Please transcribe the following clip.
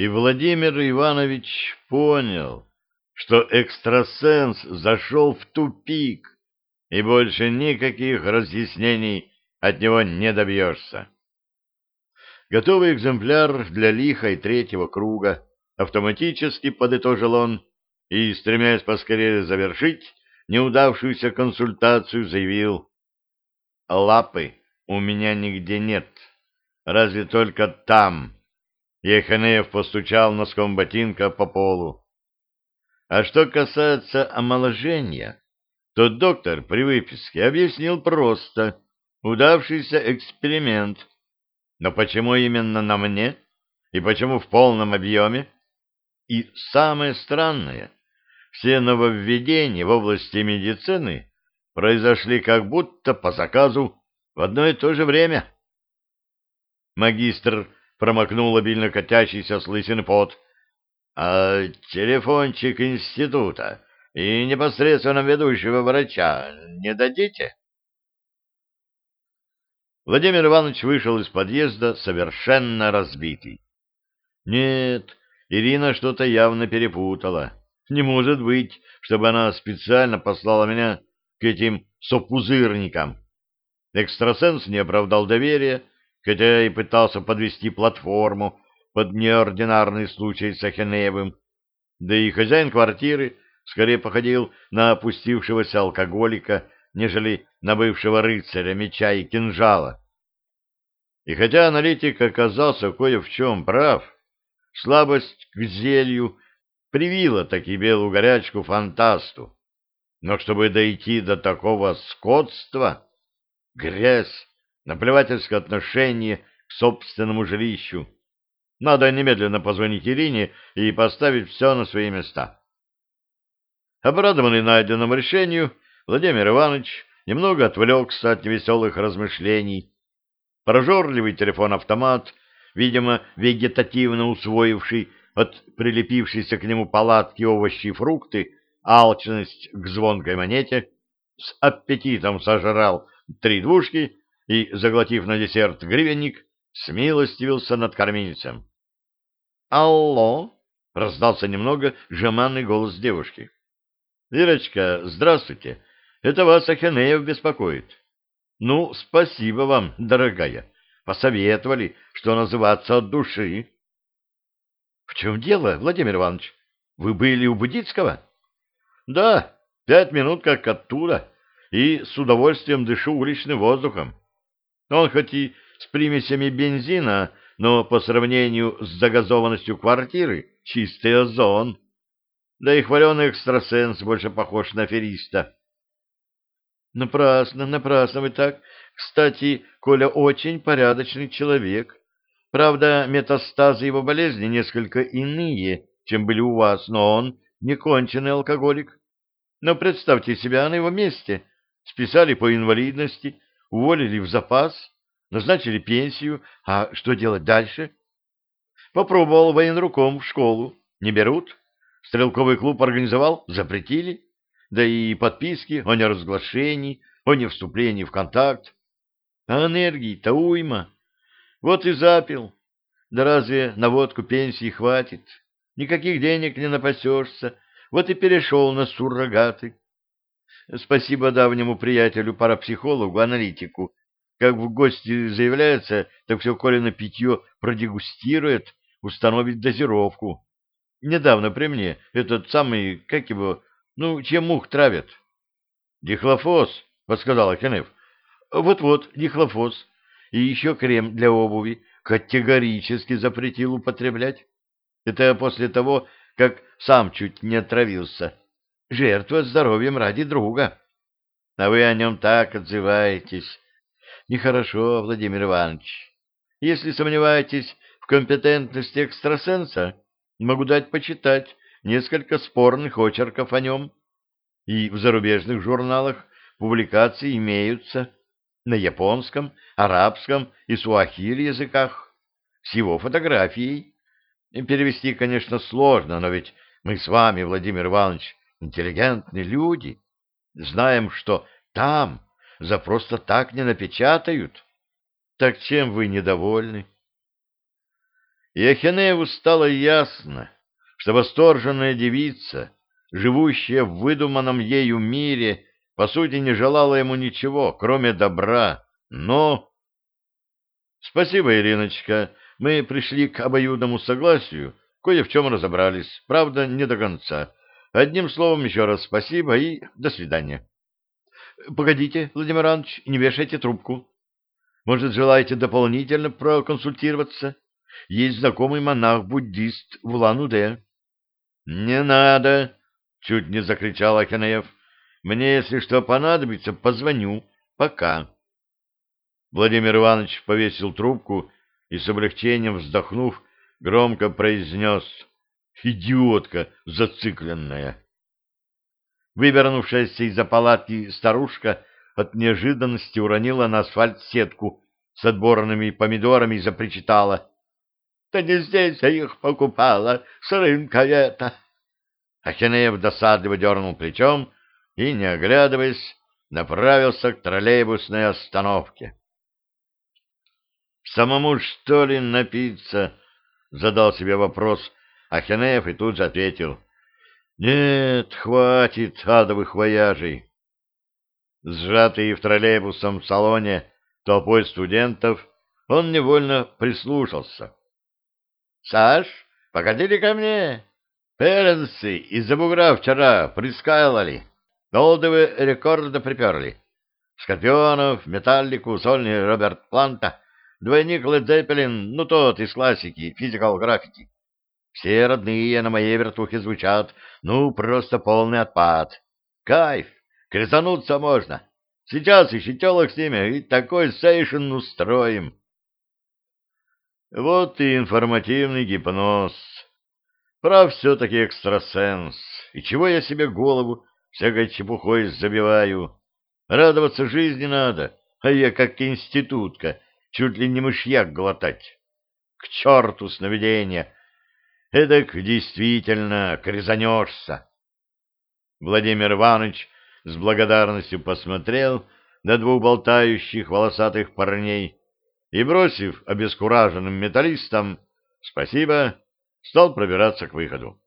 И Владимир Иванович понял, что экстрасенс зашел в тупик, и больше никаких разъяснений от него не добьешься. Готовый экземпляр для лиха и третьего круга, автоматически подытожил он, и, стремясь поскорее завершить неудавшуюся консультацию, заявил, «Лапы у меня нигде нет, разве только там». Еханеев постучал носком ботинка по полу. А что касается омоложения, то доктор при выписке объяснил просто удавшийся эксперимент. Но почему именно на мне? И почему в полном объеме? И самое странное, все нововведения в области медицины произошли как будто по заказу в одно и то же время. Магистр промокнул обильно катящийся с лысины пот. — А телефончик института и непосредственно ведущего врача не дадите? Владимир Иванович вышел из подъезда совершенно разбитый. Нет, Ирина что-то явно перепутала. Не может быть, чтобы она специально послала меня к этим сопузырникам. Экстрасенс не оправдал доверия, хотя и пытался подвести платформу под неординарный случай с Ахенеевым, да и хозяин квартиры скорее походил на опустившегося алкоголика, нежели на бывшего рыцаря меча и кинжала. И хотя аналитик оказался кое в чем прав, слабость к зелью привила таки белую горячку фантасту. Но чтобы дойти до такого скотства, грязь, наплевательское отношение к собственному жилищу. Надо немедленно позвонить Ирине и поставить все на свои места. Обрадованный найденному решению, Владимир Иванович немного отвлекся от невеселых размышлений. Прожорливый телефон-автомат, видимо, вегетативно усвоивший от прилепившейся к нему палатки овощи и фрукты, алчность к звонкой монете, с аппетитом сожрал три двушки и, заглотив на десерт гривенник, смилостивился над кормильцем. «Алло!» — раздался немного жеманный голос девушки. «Ирочка, здравствуйте. Это вас Ахенеев беспокоит». «Ну, спасибо вам, дорогая. Посоветовали, что называться от души». «В чем дело, Владимир Иванович? Вы были у Будицкого?» «Да, пять минут как оттуда, и с удовольствием дышу уличным воздухом. Он хоть и с примесями бензина, но по сравнению с загазованностью квартиры чистый озон. Да и хваленый экстрасенс больше похож на афериста. Напрасно, напрасно вы так. Кстати, Коля очень порядочный человек. Правда, метастазы его болезни несколько иные, чем были у вас, но он не конченый алкоголик. Но представьте себя на его месте. Списали по инвалидности, уволили в запас, назначили пенсию, а что делать дальше? Попробовал военруком в школу, не берут. Стрелковый клуб организовал, запретили. Да и подписки о неразглашении, о невступлении в контакт. А энергии-то уйма. Вот и запил. Да разве на водку пенсии хватит? Никаких денег не напасешься. Вот и перешел на суррогаты. Спасибо давнему приятелю-парапсихологу, аналитику. Как в гости заявляется, так все Колина питье продегустирует, установит дозировку. Недавно при мне этот самый, как его, ну, чем мух травят? Дихлофос, подсказал Акинев. Вот-вот, дихлофос. И еще крем для обуви категорически запретил употреблять. Это после того, как сам чуть не отравился. Жертва здоровьем ради друга. А вы о нем так отзываетесь. Нехорошо, Владимир Иванович. Если сомневаетесь в компетентности экстрасенса, могу дать почитать несколько спорных очерков о нем. И в зарубежных журналах публикации имеются на японском, арабском и суахили языках с его фотографией. Перевести, конечно, сложно, но ведь мы с вами, Владимир Иванович, интеллигентные люди, знаем, что там за просто так не напечатают. Так чем вы недовольны? и Ахенееву стало ясно, что восторженная девица, живущая в выдуманном ею мире, по сути не желала ему ничего, кроме добра, но... Спасибо, Ириночка, мы пришли к обоюдному согласию, кое в чем разобрались, правда, не до конца. Одним словом, еще раз спасибо и до свидания. Погодите, Владимир Иванович, не вешайте трубку. Может, желаете дополнительно проконсультироваться? Есть знакомый монах-буддист в Улан-Удэ. — Не надо! — чуть не закричал Акинаев. — Мне, если что понадобится, позвоню. Пока. Владимир Иванович повесил трубку и с облегчением вздохнув, громко произнес «Идиотка зацикленная!». Вывернувшаяся из-за палатки старушка от неожиданности уронила на асфальт сетку с отборными помидорами и запричитала. — Да не здесь я их покупала, с рынка это. Ахинеев досадливо дернул плечом и, не оглядываясь, направился к троллейбусной остановке. «Самому, что ли, напиться?» — задал себе вопрос Ахинеев и тут же ответил. «Нет, хватит адовых вояжей». Сжатый в троллейбусом салоне толпой студентов, он невольно прислушался. — Саш, погодили ко мне. Перенсы из-за бугра вчера прискайлали. Олдовы рекорды приперли. Скорпионов, Металлику, сольный Роберт Планта, двойник Лед Зеппелин, ну тот из классики, физикал граффити. Все родные на моей вертухе звучат, ну, просто полный отпад. Кайф! Кресануться можно. Сейчас ищи телок с ними и такой сейшен устроим. Вот и информативный гипноз. Прав все-таки экстрасенс. И чего я себе голову всякой чепухой забиваю? Радоваться жизни надо, а я как институтка, чуть ли не мышьяк глотать. К черту сновидения! Эдак действительно крезанешься. Владимир Иванович с благодарностью посмотрел на двух болтающих волосатых парней и, бросив обескураженным металлистам «Спасибо», стал пробираться к выходу.